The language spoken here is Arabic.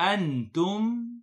أنتم